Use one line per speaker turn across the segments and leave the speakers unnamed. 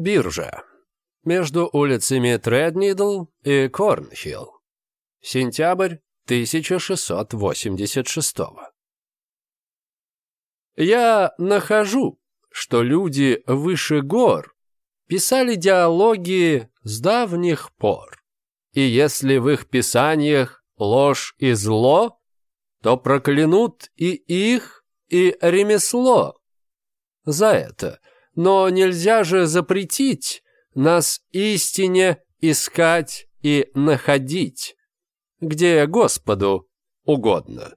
Биржа. Между улицами Треднидл и Корнхилл. Сентябрь 1686 Я нахожу, что люди выше гор писали диалоги с давних пор. И если в их писаниях ложь и зло, то проклянут и их, и ремесло. За это – но нельзя же запретить нас истине искать и находить, где Господу угодно.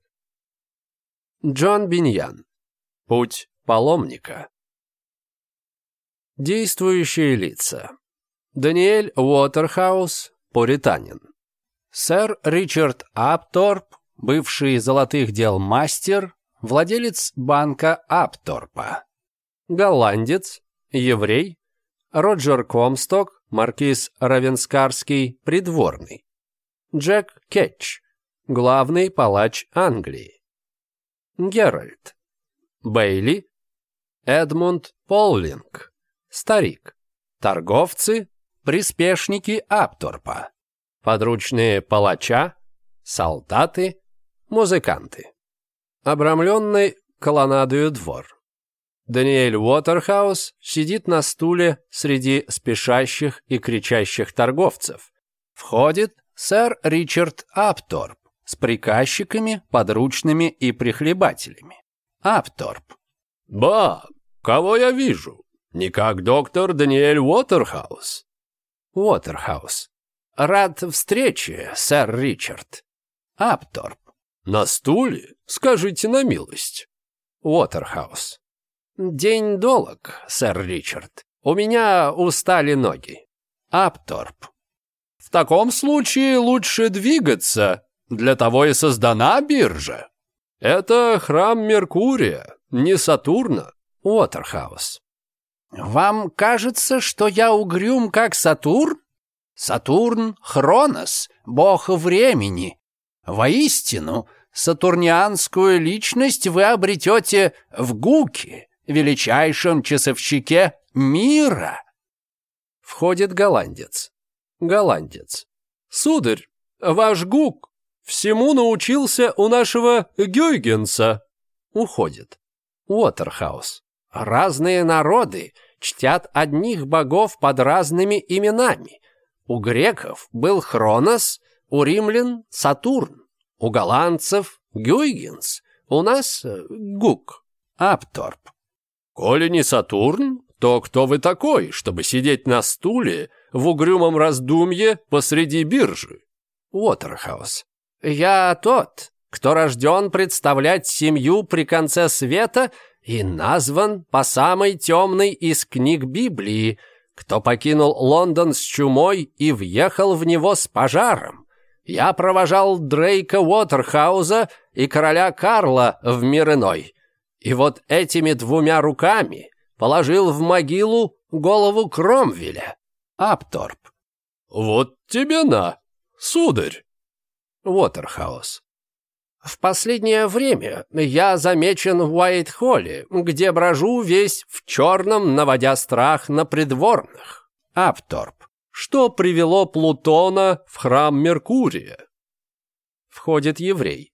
Джон Биньян. Путь паломника. Действующие лица. Даниэль Уотерхаус, пуританин. Сэр Ричард Апторп, бывший золотых дел мастер, владелец банка Апторпа голландец, еврей, Роджер Комсток, маркиз Равенскарский, придворный, Джек Кетч, главный палач Англии, Геральт, Бейли, Эдмунд Поллинг, старик, торговцы, приспешники Апторпа, подручные палача, солдаты, музыканты. Обрамленный колоннадою двор. Даниэль Уотерхаус сидит на стуле среди спешащих и кричащих торговцев. Входит сэр Ричард Апторп с приказчиками, подручными и прихлебателями. Апторп.
«Ба, кого я вижу? Не как доктор Даниэль Уотерхаус».
Уотерхаус. «Рад встрече, сэр Ричард». Апторп.
«На стуле? Скажите на милость».
Уотерхаус. «День долог, сэр Ричард. У меня устали ноги. Апторп».
«В таком случае лучше двигаться. Для того и создана биржа. Это храм Меркурия, не Сатурна.
Уотерхаус». «Вам кажется, что я угрюм, как Сатурн?» «Сатурн — Хронос, бог времени. Воистину, сатурнианскую личность вы обретете в Гуке, величайшем часовщике мира. Входит голландец. Голландец.
Сударь, ваш Гук всему научился у нашего Гюйгенса.
Уходит. Уотерхаус. Разные народы чтят одних богов под разными именами. У греков был Хронос, у римлян – Сатурн, у голландцев – Гюйгенс, у нас – Гук, Апторп.
«Коли не Сатурн, то кто вы такой, чтобы сидеть на стуле в угрюмом раздумье посреди биржи?»
Уотерхаус. «Я тот, кто рожден представлять семью при конце света и назван по самой темной из книг Библии, кто покинул Лондон с чумой и въехал в него с пожаром. Я провожал Дрейка Уотерхауза и короля Карла в мир иной и вот этими двумя руками положил в могилу голову Кромвеля. Апторп.
«Вот тебе на, сударь!»
Уотерхаус. «В последнее время я замечен в Уайт-Холле, где брожу весь в черном, наводя страх на придворных». Апторп. «Что привело Плутона в храм Меркурия?» Входит еврей.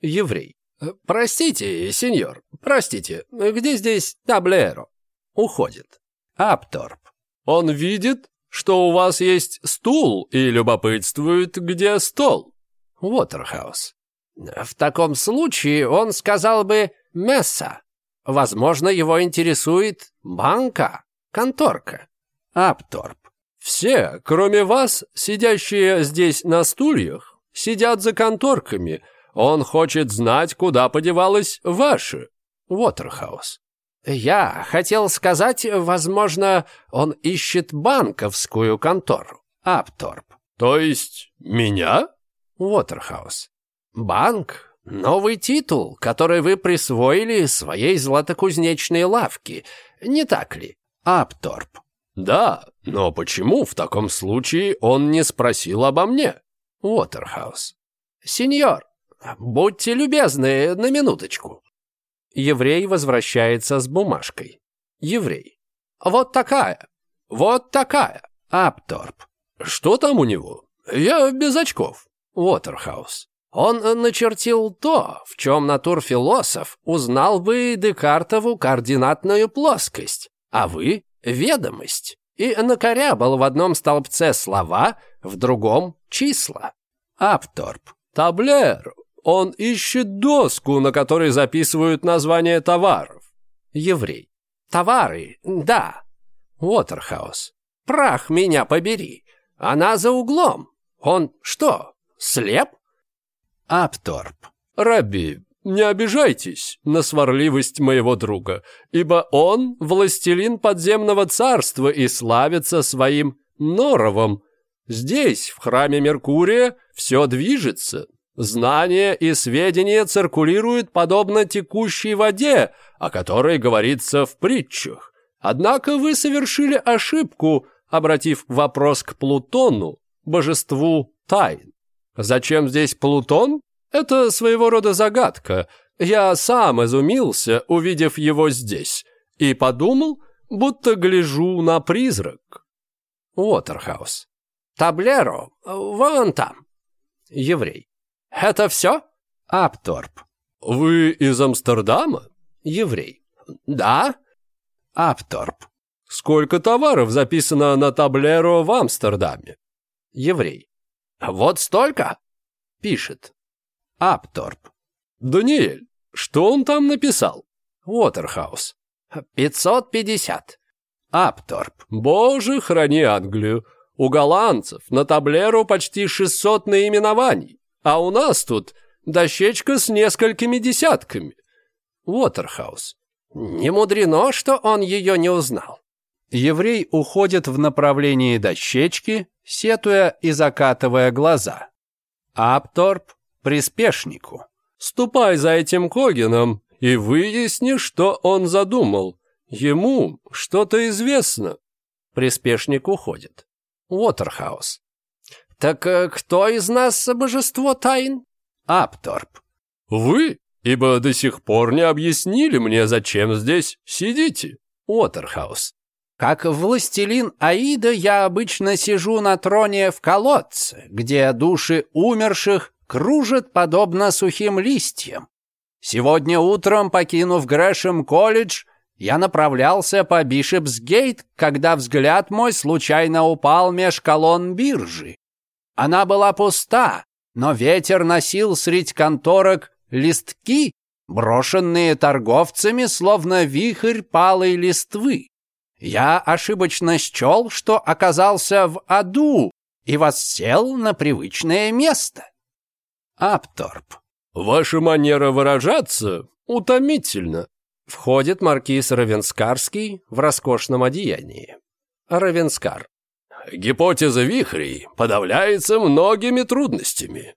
Еврей. «Простите, сеньор, простите, где здесь таблеро?» Уходит. Апторп.
«Он видит, что у вас есть стул и любопытствует, где стол?»
Уотерхаус. «В таком случае он сказал бы «месса». Возможно, его интересует банка, конторка». Апторп.
«Все, кроме вас, сидящие здесь на стульях, сидят за конторками», он хочет знать, куда подевалась ваша,
Уотерхаус. Я хотел сказать, возможно, он ищет банковскую контору, Апторп.
То есть меня?
Уотерхаус. Банк — новый титул, который вы присвоили своей златокузнечной лавке, не так ли, Апторп?
Да, но почему в таком случае он не спросил обо мне?
Уотерхаус. Сеньор, «Будьте любезны, на минуточку». Еврей возвращается с бумажкой. Еврей. «Вот такая! Вот такая!»
Апторп.
«Что там у него?» «Я без очков». Уотерхаус. Он начертил то, в чем натурфилософ узнал бы Декартову координатную плоскость, а вы – ведомость, и накорябал в одном столбце слова, в другом – числа.
Апторп.
Таблер. Он ищет доску, на которой записывают название товаров. Еврей. Товары, да. Уотерхаус. Прах меня побери. Она за углом. Он что, слеп?
Апторп.
Раби, не обижайтесь на сварливость моего друга, ибо он властелин подземного царства и славится своим норовом. Здесь, в храме Меркурия, все движется, Знания и сведения циркулируют подобно текущей воде, о которой говорится в притчах. Однако вы совершили ошибку, обратив вопрос к Плутону, божеству тайн. Зачем здесь Плутон? Это своего рода загадка. Я сам изумился, увидев его здесь, и подумал, будто гляжу на призрак. Уотерхаус. Таблеру, вон там. Еврей. Это все?
Апторп.
Вы из Амстердама?
Еврей.
Да.
Апторп.
Сколько товаров записано на таблеро в Амстердаме? Еврей. Вот столько? Пишет.
Апторп.
Даниэль, что он там написал?
Уотерхаус.
550.
Апторп.
Боже, храни Англию. У голландцев на таблеру почти 600 наименований. А у нас тут дощечка с несколькими десятками. Уотерхаус. Не мудрено, что он ее не узнал.
Еврей уходит в направлении дощечки, сетуя и закатывая глаза. Апторп приспешнику.
«Ступай за этим Когином и выясни, что он задумал. Ему что-то известно». Приспешник уходит. Уотерхаус. «Так э, кто из нас божество тайн?»
«Апторп».
«Вы? Ибо до сих пор не объяснили мне, зачем здесь сидите».
«Уотерхаус». «Как властелин Аида я обычно сижу на троне в колодце, где души умерших кружат подобно сухим листьям. Сегодня утром, покинув Грэшем колледж, я направлялся по Бишепсгейт, когда взгляд мой случайно упал меж колонн биржи. Она была пуста, но ветер носил средь конторок листки, брошенные торговцами, словно вихрь палой листвы. Я ошибочно счел, что оказался в аду и воссел на привычное место. Апторп.
Ваша манера выражаться утомительна. Входит маркиз Равенскарский в роскошном одеянии. Равенскар гипотеза вихрей подавляется многими трудностями.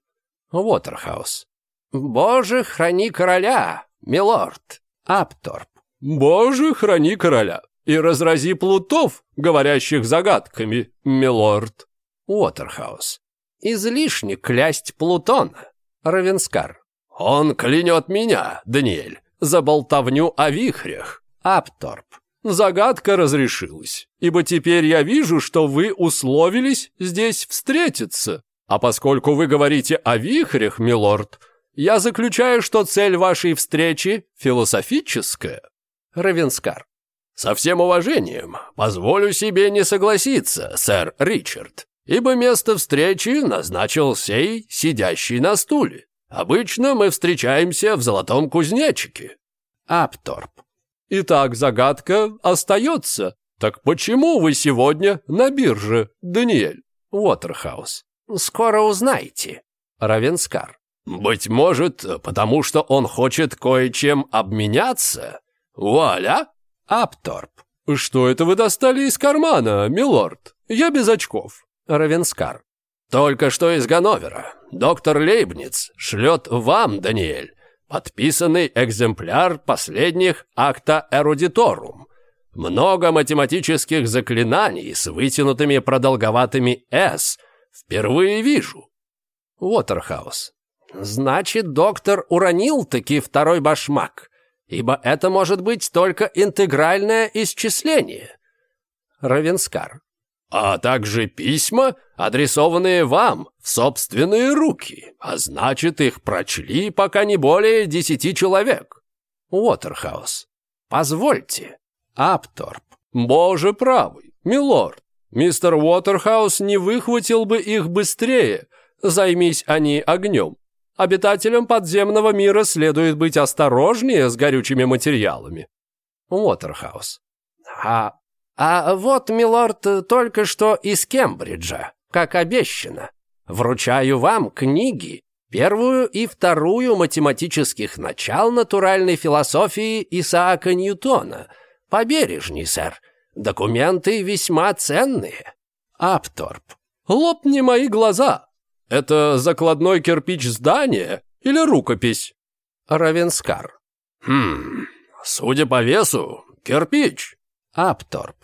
Уотерхаус. Боже, храни короля, милорд.
Апторп.
Боже, храни короля. И разрази плутов, говорящих загадками, милорд. Уотерхаус. Излишне клясть Плутона. Равенскар. Он клянет меня, Даниэль, за болтовню о вихрях.
Апторп.
Загадка разрешилась, ибо теперь я вижу, что вы условились здесь встретиться. А поскольку вы говорите о вихрях, милорд, я заключаю, что цель вашей встречи философическая. Равенскар. Со всем уважением, позволю себе не согласиться, сэр Ричард, ибо место встречи назначил сей, сидящий на стуле. Обычно мы встречаемся в золотом кузнечике.
Апторп.
Итак, загадка остается. Так почему вы сегодня на бирже, Даниэль? Уотерхаус. Скоро узнаете. Равенскар. Быть может, потому что он хочет кое-чем обменяться? Вуаля!
Апторп.
Что это вы достали из кармана, милорд? Я без очков. Равенскар. Только что из Ганновера. Доктор Лейбниц шлет вам, Даниэль, Подписанный экземпляр последних акта эрудиторум. Много математических заклинаний с вытянутыми продолговатыми «С». Впервые вижу. Уотерхаус. Значит, доктор уронил таки второй башмак, ибо это может быть только интегральное исчисление. Равенскар а также письма, адресованные вам в собственные руки, а значит, их прочли пока не более десяти человек. Уотерхаус. Позвольте. Апторп. Боже правый, милорд. Мистер Уотерхаус не выхватил бы их быстрее, займись они огнем. Обитателям подземного мира следует быть осторожнее с горючими материалами. Уотерхаус. А а вот, милорд, только что из Кембриджа, как обещано. Вручаю вам книги, первую и вторую математических начал натуральной философии Исаака Ньютона. Побережней, сэр. Документы весьма ценные. Апторп. Лопни мои глаза. Это закладной кирпич здания или рукопись? Равенскар. Хм, судя по весу, кирпич. Апторп.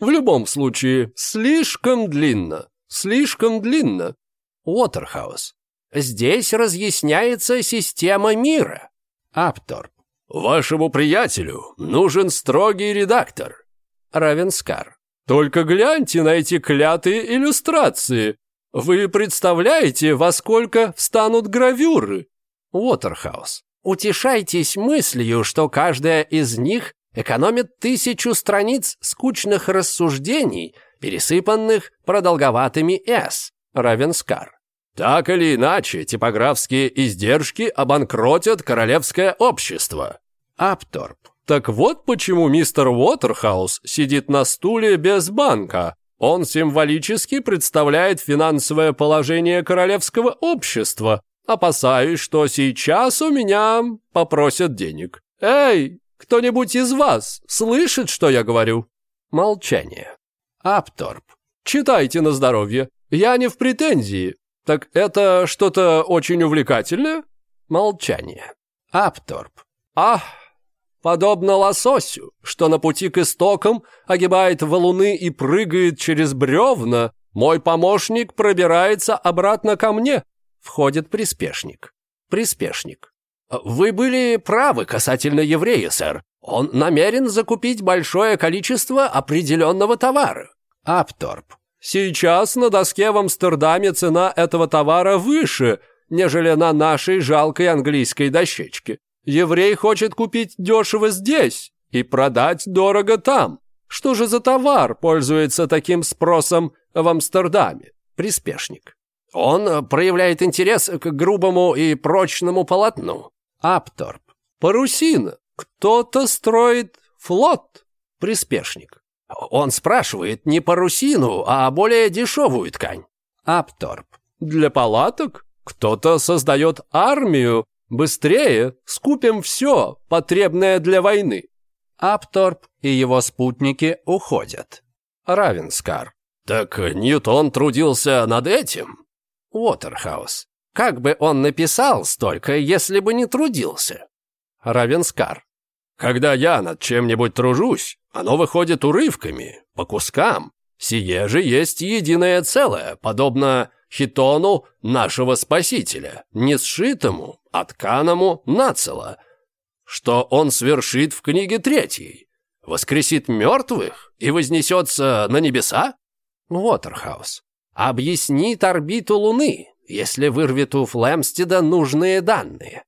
В любом случае, слишком длинно, слишком длинно. Уотерхаус. Здесь разъясняется система мира. Апторп. Вашему приятелю нужен строгий редактор. Равенскар. Только гляньте на эти клятые иллюстрации. Вы представляете, во сколько встанут гравюры? Уотерхаус. Утешайтесь мыслью, что каждая из них экономит тысячу страниц скучных рассуждений, пересыпанных продолговатыми «с» Равенскар. Так или иначе, типографские издержки обанкротят королевское общество. Апторп. Так вот почему мистер Уотерхаус сидит на стуле без банка. Он символически представляет финансовое положение королевского общества, опасаюсь, что сейчас у меня попросят денег. Эй, кто-нибудь из вас слышит, что я говорю? Молчание. Апторп. Читайте на здоровье. Я не в претензии. Так это что-то очень увлекательное? Молчание. Апторп. Ах, подобно лососю, что на пути к истокам огибает валуны и прыгает через бревна, мой помощник пробирается обратно ко мне. Входит приспешник. Приспешник. «Вы были правы касательно еврея, сэр. Он намерен закупить большое количество определенного товара». «Апторп». «Сейчас на доске в Амстердаме цена этого товара выше, нежели на нашей жалкой английской дощечке. Еврей хочет купить дешево здесь и продать дорого там. Что же за товар пользуется таким спросом в Амстердаме?» «Приспешник». «Он проявляет интерес к грубому и прочному полотну», Апторп. Парусина. Кто-то строит флот. Приспешник. Он спрашивает не парусину, а более дешевую ткань. Апторп. Для палаток? Кто-то создает армию. Быстрее скупим все, потребное для войны. Апторп и его спутники уходят. Равенскар. Так Ньютон трудился над этим? Уотерхаус. Как бы он написал столько, если бы не трудился? Равенскар. Когда я над чем-нибудь тружусь, оно выходит урывками, по кускам. Сие же есть единое целое, подобно хитону нашего спасителя, не сшитому, а тканому нацело, что он свершит в книге третьей, воскресит мертвых и вознесется на небеса? Уотерхаус. Объяснит орбиту Луны, если вырвет у Флемстеда нужные данные.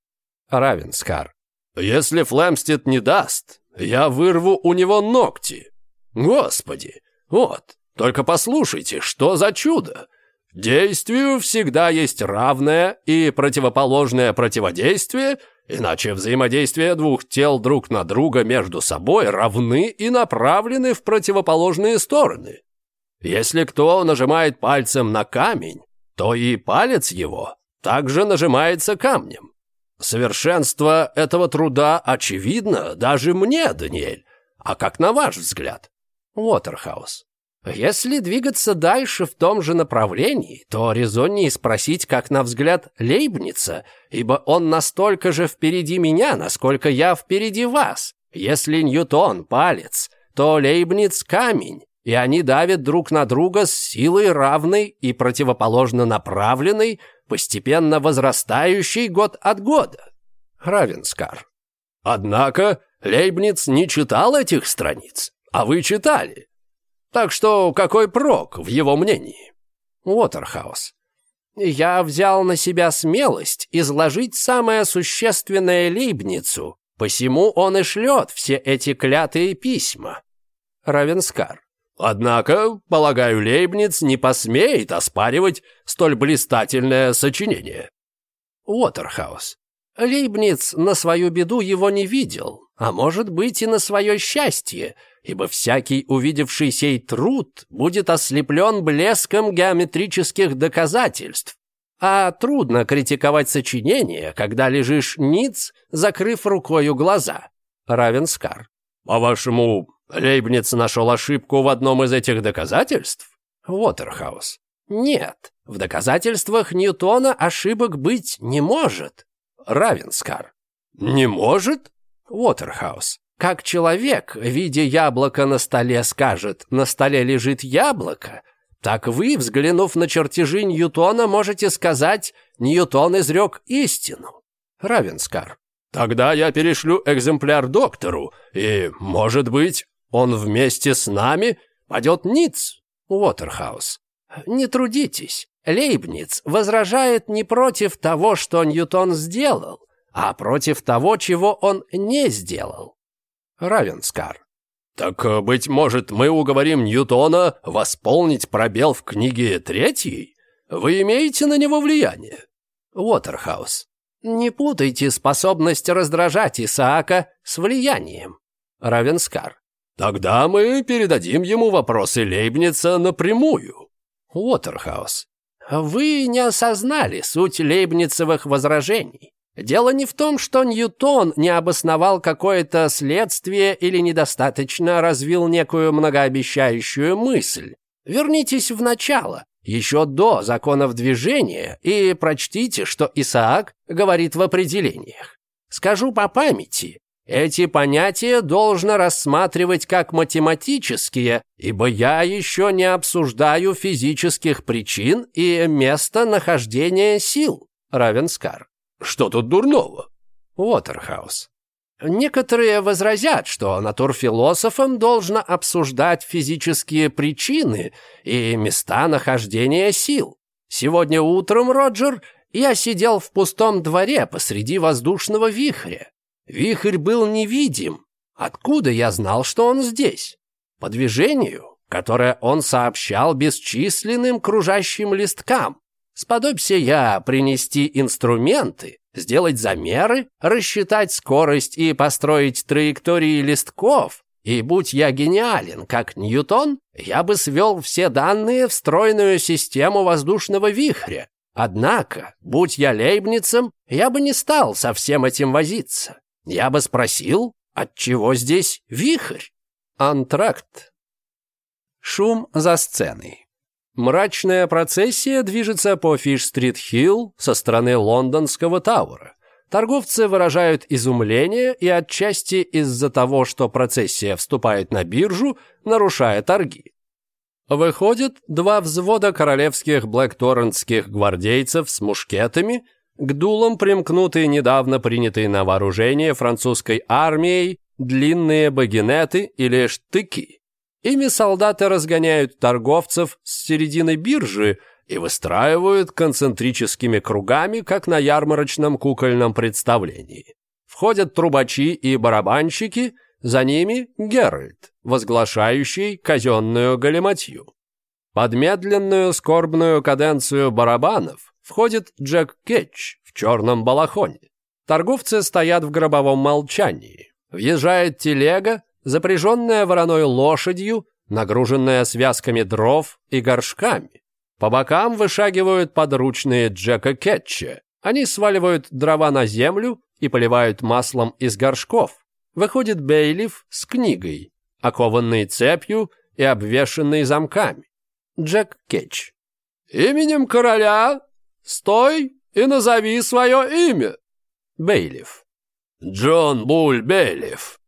Равенскар. Если Флемстед не даст, я вырву у него ногти. Господи, вот, только послушайте, что за чудо. Действию всегда есть равное и противоположное противодействие, иначе взаимодействие двух тел друг на друга между собой равны и направлены в противоположные стороны. Если кто нажимает пальцем на камень, то и палец его также нажимается камнем. Совершенство этого труда очевидно даже мне, Даниэль. А как на ваш взгляд? Уотерхаус. Если двигаться дальше в том же направлении, то резоннее спросить, как на взгляд Лейбница, ибо он настолько же впереди меня, насколько я впереди вас. Если Ньютон – палец, то Лейбниц – камень и они давят друг на друга с силой равной и противоположно направленной, постепенно возрастающей год от года. Равенскар. Однако Лейбниц не читал этих страниц, а вы читали. Так что какой прок в его мнении?
Уотерхаус. Я взял на себя смелость изложить самое существенное Лейбницу, посему он и шлет все эти клятые письма.
Равенскар. Однако, полагаю, Лейбниц не посмеет оспаривать столь блистательное сочинение.
Уотерхаус. Лейбниц на свою беду его не видел, а может быть и на свое счастье, ибо всякий, увидевший сей труд, будет ослеплен блеском геометрических доказательств. А трудно критиковать сочинение, когда лежишь ниц, закрыв рукою глаза.
Равенскар. А По-вашему, Лейбниц нашел ошибку в одном из этих доказательств?
Уотерхаус. Нет, в доказательствах Ньютона ошибок быть не может.
Равенскар. Не может?
Уотерхаус. Как человек, видя яблоко на столе, скажет «на столе лежит яблоко», так вы, взглянув на чертежи Ньютона, можете сказать «Ньютон изрек истину».
Равенскар. Тогда я перешлю экземпляр доктору, и, может быть, он вместе с нами пойдет Ниц,
Уотерхаус. Не трудитесь. Лейбниц возражает не против того, что Ньютон сделал, а против того, чего он не сделал.
Равенскар. Так, э, быть может, мы уговорим Ньютона восполнить пробел в книге третьей? Вы имеете на него влияние?
Уотерхаус. «Не путайте способность раздражать Исаака с влиянием», —
Равенскар. «Тогда мы передадим ему вопросы Лейбница напрямую», —
Уотерхаус. «Вы не осознали суть лейбницевых возражений. Дело не в том, что Ньютон не обосновал какое-то следствие или недостаточно развил некую многообещающую мысль. Вернитесь в начало еще до законов движения, и прочтите, что Исаак говорит в определениях. Скажу по памяти, эти понятия должно рассматривать как математические, ибо я еще не обсуждаю физических причин и местонахождение сил, Равенскар.
Что тут дурного?
Уотерхаус. Некоторые возразят, что натурфилософом должно обсуждать физические причины и места нахождения сил. Сегодня утром, Роджер, я сидел в пустом дворе посреди воздушного вихря. Вихрь был невидим. Откуда я знал, что он здесь? По движению, которое он сообщал бесчисленным кружащим листкам. Сподобься я принести инструменты, сделать замеры, рассчитать скорость и построить траектории листков, и будь я гениален, как Ньютон, я бы свел все данные в стройную систему воздушного вихря. Однако, будь я лейбницем, я бы не стал со всем этим возиться. Я бы спросил, от чего здесь вихрь?
Антракт.
Шум за сценой.
Мрачная процессия движется по Фиш-стрит-Хилл со стороны лондонского Тауэра. Торговцы выражают изумление и отчасти из-за того, что процессия вступает на биржу, нарушая торги. Выходят два взвода королевских блэкторрентских гвардейцев с мушкетами, к дулам примкнуты недавно принятые на вооружение французской армией длинные багинеты или штыки. Ими солдаты разгоняют торговцев с середины биржи и выстраивают концентрическими кругами, как на ярмарочном кукольном представлении. Входят трубачи и барабанщики, за ними Геральт, возглашающий казенную галиматью. Под медленную скорбную каденцию барабанов входит Джек Кетч в черном балахоне. Торговцы стоят в гробовом молчании. Въезжает телега, запряженная вороной лошадью, нагруженная связками дров и горшками. По бокам вышагивают подручные Джека Кетча. Они сваливают дрова на землю и поливают маслом из горшков. Выходит Бейлиф с книгой, окованной цепью и обвешанной замками. Джек Кетч. «Именем короля стой и назови свое имя!» Бейлиф. «Джон Буль Бейлиф,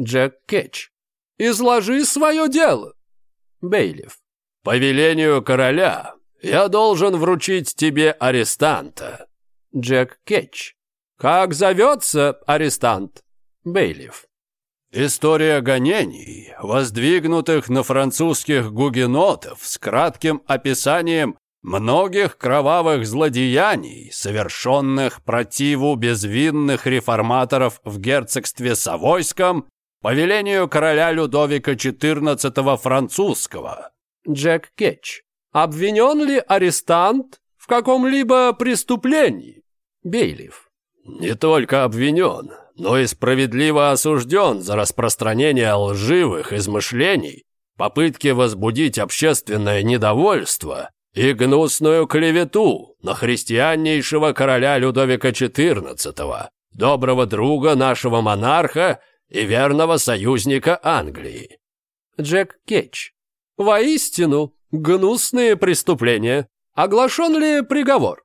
Джек Кетч. «Изложи свое дело!» Бейлиф. «По велению короля я должен вручить тебе арестанта». Джек Кетч. «Как зовется арестант?» Бейлиф.
История гонений, воздвигнутых на французских гугенотов с кратким описанием многих кровавых злодеяний, совершенных противу безвинных реформаторов в герцогстве Савойском по велению короля Людовика XIV французского.
Джек Кетч. Обвинен ли арестант в каком-либо преступлении? Бейлиф.
Не только обвинен, но и справедливо осужден за распространение лживых измышлений, попытки возбудить общественное недовольство и гнусную клевету на христианнейшего короля Людовика XIV, доброго друга нашего монарха и верного союзника Англии.
Джек Кетч. Воистину, гнусные преступления. Оглашен ли приговор?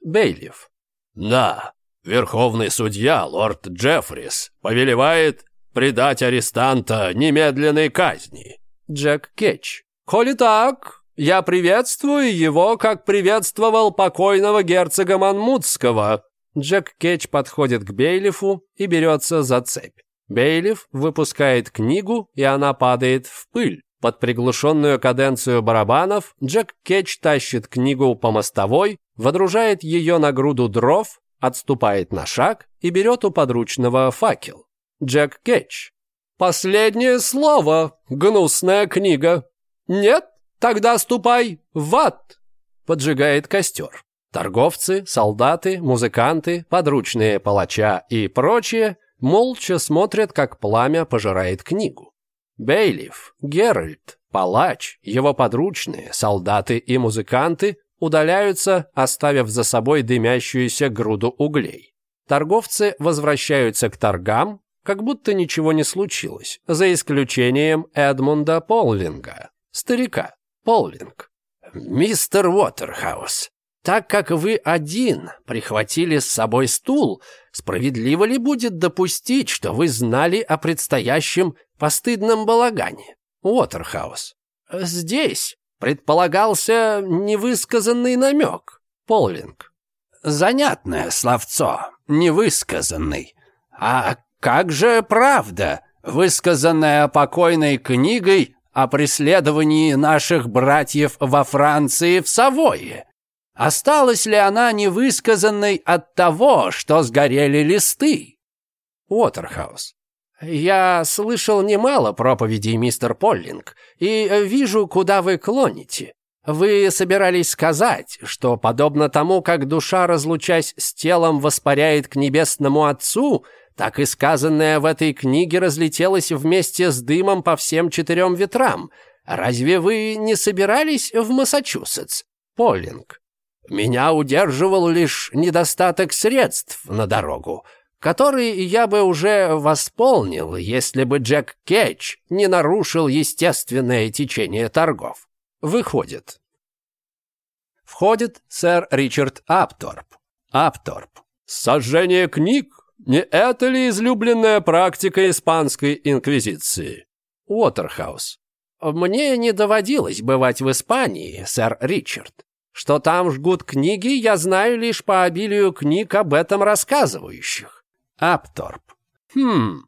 Бейлиф.
Да, верховный судья, лорд Джеффрис, повелевает предать арестанта немедленной казни.
Джек Кетч. Коли так, я приветствую его, как приветствовал покойного герцога Манмутского. Джек Кетч подходит к Бейлифу и берется за цепь. Бейлиф выпускает книгу, и она падает в пыль. Под приглушенную каденцию барабанов Джек Кетч тащит книгу по мостовой, водружает ее на груду дров, отступает на шаг и берет у подручного факел. Джек Кетч. «Последнее слово, гнусная книга. Нет? Тогда ступай в ад!» Поджигает костер. Торговцы, солдаты, музыканты, подручные палача и прочие молча смотрят, как пламя пожирает книгу. Бейлиф, Геральт, Палач, его подручные, солдаты и музыканты удаляются, оставив за собой дымящуюся груду углей. Торговцы возвращаются к торгам, как будто ничего не случилось, за исключением Эдмунда Полвинга, старика Полвинг. «Мистер Уотерхаус, так как вы один прихватили с собой стул, справедливо ли будет допустить, что вы знали о предстоящем постыдном балагане? Уотерхаус. Здесь предполагался невысказанный намек. Полвинг. Занятное словцо, невысказанный. А как же правда, высказанная покойной книгой о преследовании наших братьев во Франции в Савойе? Осталась ли она невысказанной от того, что сгорели листы? Уотерхаус. «Я слышал немало проповедей, мистер Поллинг, и вижу, куда вы клоните. Вы собирались сказать, что, подобно тому, как душа, разлучась с телом, воспаряет к небесному Отцу, так и сказанное в этой книге разлетелось вместе с дымом по всем четырем ветрам. Разве вы не собирались в Массачусетс, Поллинг?» Меня удерживал лишь недостаток средств на дорогу, который я бы уже восполнил, если бы Джек Кетч не нарушил естественное течение торгов. Выходит. Входит сэр Ричард Апторп. Апторп.
Сожжение книг? Не это ли излюбленная практика испанской инквизиции?
Уотерхаус. Мне не доводилось бывать в Испании, сэр Ричард. Что там жгут книги, я знаю лишь по обилию книг об этом рассказывающих. Апторп. Хм,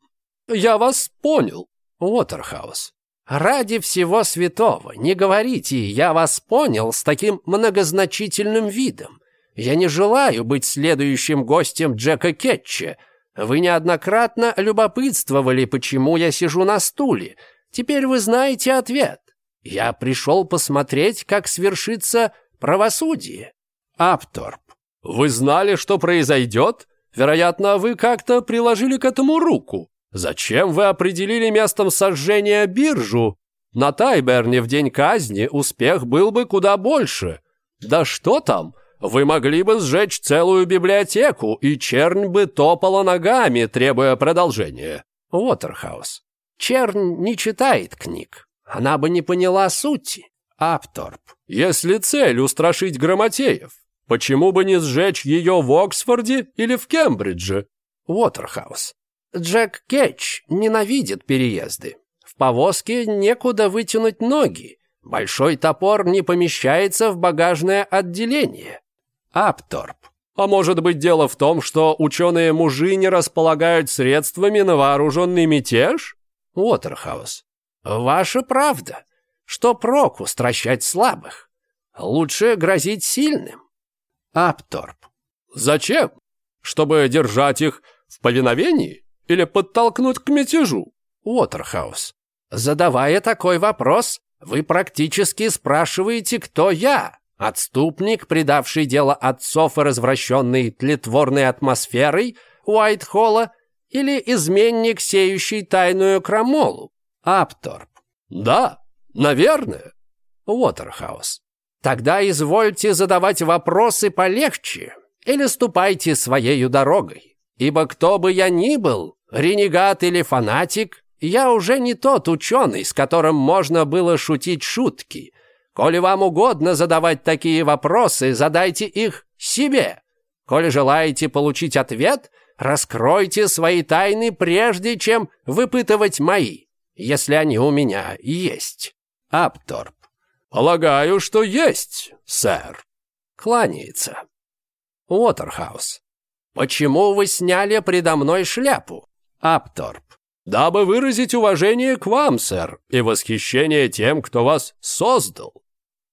я вас понял, Уотерхаус. Ради всего святого, не говорите «я вас понял» с таким многозначительным видом. Я не желаю быть следующим гостем Джека Кетча. Вы неоднократно любопытствовали, почему я сижу на стуле. Теперь вы знаете ответ. Я пришел посмотреть, как свершится правосудие. Апторп,
вы знали, что произойдет? Вероятно, вы как-то приложили к этому руку. Зачем вы определили местом сожжения биржу? На Тайберне в день казни успех был бы куда больше. Да что там? Вы могли бы сжечь целую библиотеку, и чернь бы топала ногами, требуя продолжения.
Уотерхаус. Чернь не читает книг. Она бы не поняла сути. Апторп,
если цель устрашить грамотеев, почему бы не сжечь ее в Оксфорде или в Кембридже?
Уотерхаус. Джек Кетч ненавидит переезды. В повозке некуда вытянуть ноги. Большой топор не помещается в багажное отделение. Апторп.
А может быть дело в том, что ученые-мужи не располагают средствами на вооруженный мятеж?
Уотерхаус. Ваша правда. Что проку стращать слабых? Лучше грозить сильным.
Апторп.
Зачем? Чтобы держать их в повиновении или подтолкнуть к мятежу?
Уотерхаус. Задавая такой вопрос, вы практически спрашиваете, кто я. Отступник, предавший дело отцов и развращенный тлетворной атмосферой Уайтхолла или изменник, сеющий тайную крамолу? Апторп.
Да, Наверное.
Уотерхаус. Тогда извольте задавать вопросы полегче или ступайте своею дорогой. Ибо кто бы я ни был, ренегат или фанатик, я уже не тот ученый, с которым можно было шутить шутки. Коли вам угодно задавать такие вопросы, задайте их себе. Коли желаете получить ответ, раскройте свои тайны прежде, чем выпытывать мои, если они у меня есть. Апторп.
«Полагаю, что есть, сэр».
Кланяется. Уотерхаус. «Почему вы сняли предо мной шляпу?» Апторп.
«Дабы выразить уважение к вам, сэр, и восхищение тем, кто вас создал».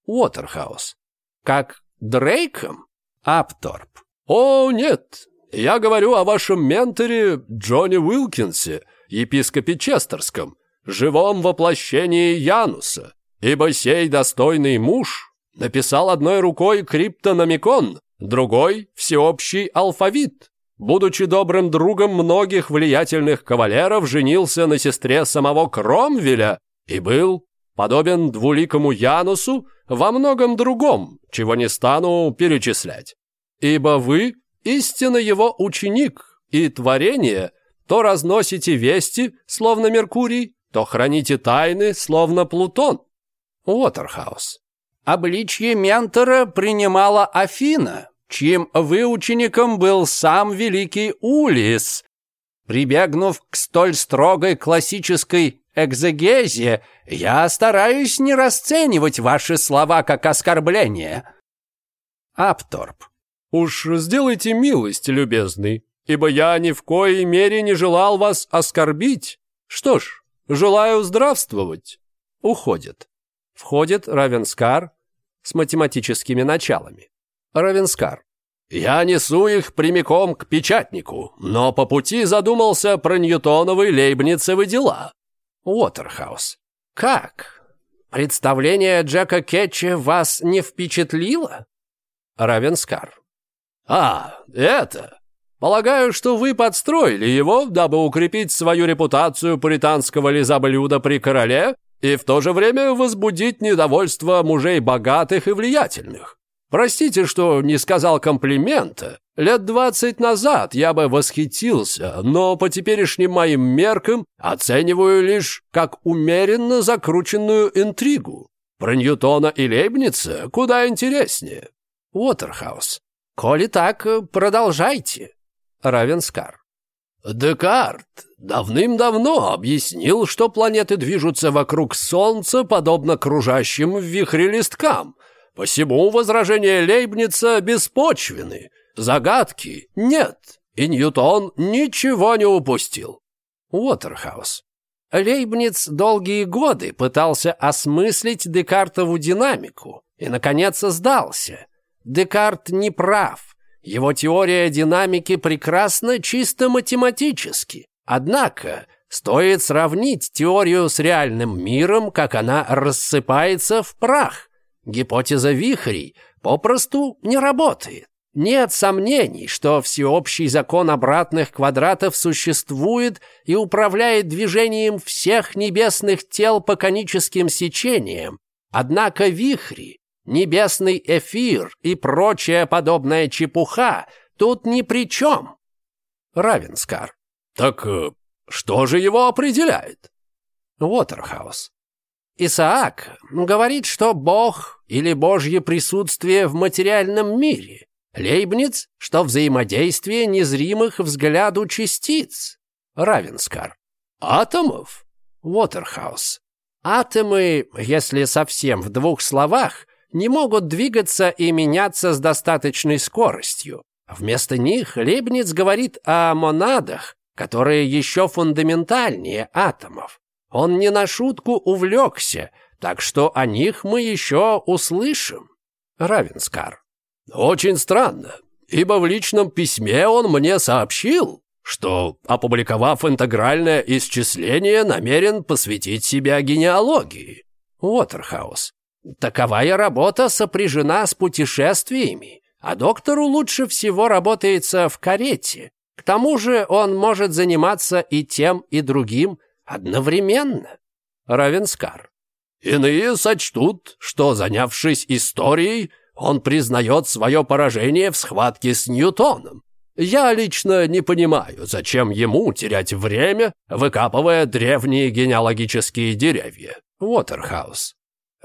Уотерхаус. «Как Дрейком?» Апторп.
«О, нет, я говорю о вашем менторе Джонни Уилкинсе, епископе Честерском, живом воплощении Януса, ибо сей достойный муж написал одной рукой криптономикон, другой – всеобщий алфавит. Будучи добрым другом многих влиятельных кавалеров, женился на сестре самого Кромвеля и был подобен двуликому Янусу во многом другом, чего не стану перечислять. Ибо вы – истинно его ученик, и творение – то разносите вести, словно Меркурий, то храните тайны, словно Плутон.
Уотерхаус. Обличье ментора принимала Афина, чьим выучеником был сам великий Улис. Прибегнув к столь строгой классической экзегезе, я стараюсь не расценивать ваши слова как оскорбление. Апторп.
Уж сделайте милость, любезный, ибо я ни в коей мере не желал вас оскорбить. Что ж, «Желаю здравствовать!»
Уходит. Входит Равенскар с математическими началами. Равенскар.
«Я несу их прямиком к печатнику, но по пути задумался про ньютоновы лейбницевы дела».
Уотерхаус. «Как? Представление Джека Кетча вас не впечатлило?» Равенскар.
«А, это... Полагаю, что вы подстроили его, дабы укрепить свою репутацию пуританского лизоблюда при короле и в то же время возбудить недовольство мужей богатых и влиятельных. Простите, что не сказал комплимента. Лет двадцать назад я бы восхитился, но по теперешним моим меркам оцениваю лишь как умеренно закрученную интригу. Про Ньютона и Лейбница куда интереснее.
Уотерхаус. Коли так, продолжайте. Равенскар.
Декарт давным-давно объяснил, что планеты движутся вокруг Солнца, подобно кружащим в вихре листкам. Посему возражения Лейбница беспочвены. Загадки нет, и Ньютон ничего не упустил.
Уотерхаус. Лейбниц долгие годы пытался осмыслить Декартову динамику и, наконец, сдался. Декарт не прав. Его теория динамики прекрасна чисто математически. Однако стоит сравнить теорию с реальным миром, как она рассыпается в прах. Гипотеза вихрей попросту не работает. Нет сомнений, что всеобщий закон обратных квадратов существует и управляет движением всех небесных тел по коническим сечениям. Однако вихри Небесный эфир и прочая подобная чепуха тут ни при чем. Равенскар.
Так э, что же его определяет?
Уотерхаус. Исаак говорит, что Бог или Божье присутствие в материальном мире. Лейбниц, что взаимодействие незримых взгляду частиц. Равенскар.
Атомов?
Уотерхаус. Атомы, если совсем в двух словах, не могут двигаться и меняться с достаточной скоростью. Вместо них Лейбниц говорит о монадах, которые еще фундаментальнее атомов. Он не на шутку увлекся, так что о них мы еще услышим. Равенскар.
Очень странно, ибо в личном письме он мне сообщил, что, опубликовав интегральное исчисление, намерен посвятить себя генеалогии.
Уотерхаус. Таковая работа сопряжена с путешествиями, а доктору лучше всего работается в карете. К тому же он может заниматься и тем, и другим одновременно. Равенскар.
Иные сочтут, что, занявшись историей, он признает свое поражение в схватке с Ньютоном. Я лично не понимаю, зачем ему терять время, выкапывая древние генеалогические деревья.
Уотерхаус.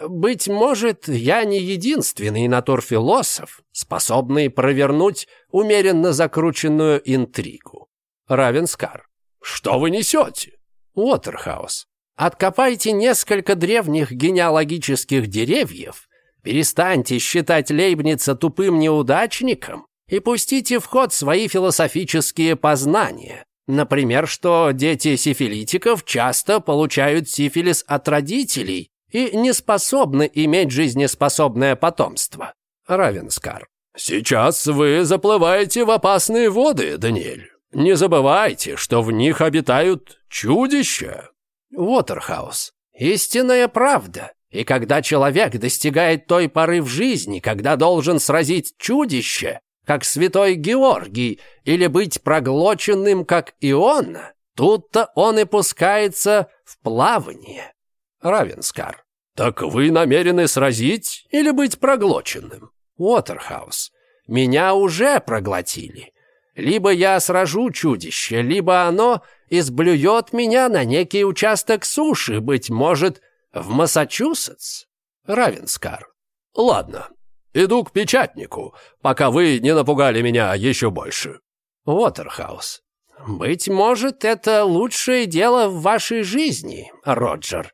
Быть может, я не единственный натурфилософ, способный провернуть умеренно закрученную интригу. Равенскар.
Что вы несете?
Уотерхаус. Откопайте несколько древних генеалогических деревьев, перестаньте считать Лейбница тупым неудачником и пустите в ход свои философические познания. Например, что дети сифилитиков часто получают сифилис от родителей, и не способны иметь жизнеспособное потомство. Равенскар.
Сейчас вы заплываете в опасные воды, Даниэль. Не забывайте, что в них обитают чудища.
Уотерхаус. Истинная правда. И когда человек достигает той поры в жизни, когда должен сразить чудище, как святой Георгий, или быть проглоченным, как Иона, тут-то он и пускается в плавание. Равенскар.
«Так вы намерены сразить или быть проглоченным?»
Уотерхаус. «Меня уже проглотили. Либо я сражу чудище, либо оно изблюет меня на некий участок суши, быть может, в Массачусетс?» Равенскар.
«Ладно, иду к печатнику, пока вы не напугали меня еще больше».
Уотерхаус. «Быть может, это лучшее дело в вашей жизни, Роджер.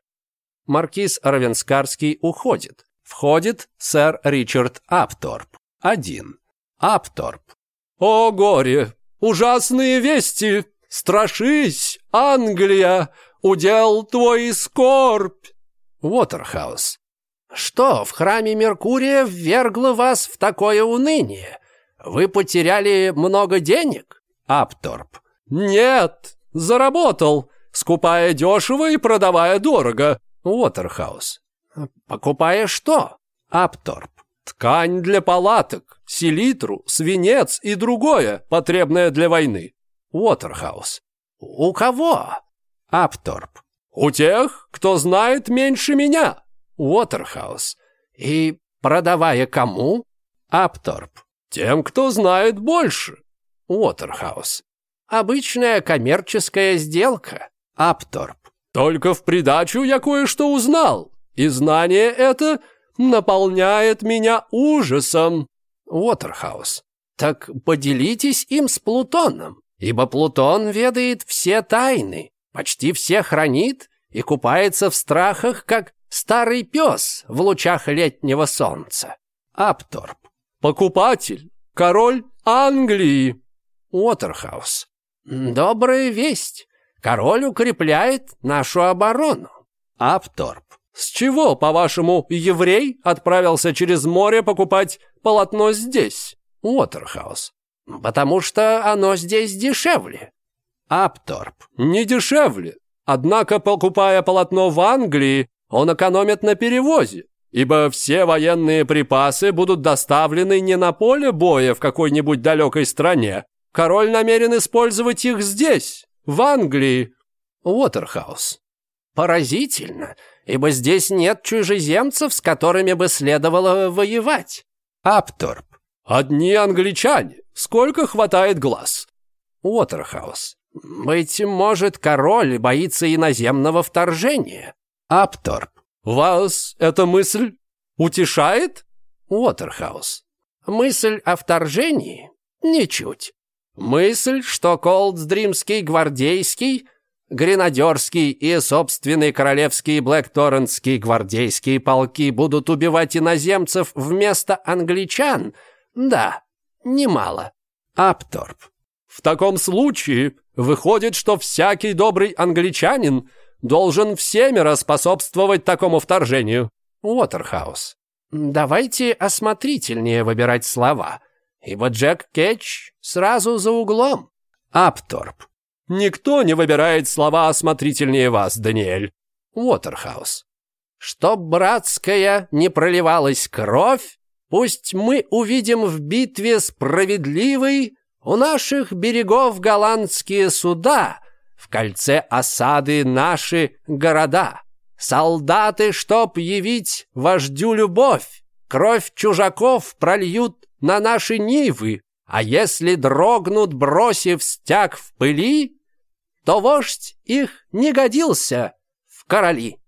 Маркиз Равенскарский уходит. Входит сэр Ричард Апторп. Один. Апторп.
«О горе! Ужасные вести! Страшись, Англия! Удел твой скорбь!»
Уотерхаус. «Что в храме Меркурия ввергло вас в такое уныние? Вы потеряли много денег?» Апторп.
«Нет, заработал, скупая дешево и продавая дорого.
Уотерхаус. «Покупая что?» «Апторп.
Ткань для палаток, селитру, свинец и другое, потребное для войны».
Уотерхаус. «У кого?» Апторп.
«У тех, кто знает меньше меня».
Уотерхаус. «И продавая кому?» Апторп.
«Тем, кто знает больше».
Уотерхаус. «Обычная коммерческая сделка». Апторп.
Только в придачу я кое-что узнал, и знание это наполняет меня ужасом.
Уотерхаус. Так поделитесь им с Плутоном, ибо Плутон ведает все тайны, почти все хранит и купается в страхах, как старый пес в лучах летнего солнца. Апторп.
Покупатель. Король Англии.
Уотерхаус. Добрая весть. Король укрепляет нашу оборону. Апторп.
С чего, по-вашему, еврей отправился через море покупать полотно здесь?
Уотерхаус. Потому что оно здесь дешевле. Апторп.
Не дешевле. Однако, покупая полотно в Англии, он экономит на перевозе, ибо все военные припасы будут доставлены не на поле боя в какой-нибудь далекой стране. Король намерен использовать их здесь, в Англии,
Уотерхаус. Поразительно, ибо здесь нет чужеземцев, с которыми бы следовало воевать. Апторп.
Одни англичане. Сколько хватает глаз?
Уотерхаус. Быть может, король боится иноземного вторжения. Апторп.
Вас эта мысль утешает?
Уотерхаус. Мысль о вторжении? Ничуть. Мысль, что Колдсдримский, Гвардейский, Гренадерский и собственные королевские Блэкторрентские гвардейские полки будут убивать иноземцев вместо англичан, да, немало. Апторп.
В таком случае выходит, что всякий добрый англичанин должен всемиро способствовать такому вторжению.
Уотерхаус. Давайте осмотрительнее выбирать слова ибо Джек Кетч сразу за углом.
Апторп.
Никто не выбирает слова осмотрительнее вас, Даниэль.
Уотерхаус. Чтоб братская не проливалась кровь, пусть мы увидим в битве справедливый у наших берегов голландские суда, в кольце осады наши города. Солдаты, чтоб явить вождю любовь, кровь чужаков прольют на наши нивы, а если дрогнут, бросив стяг в пыли, то вождь их не годился в короли.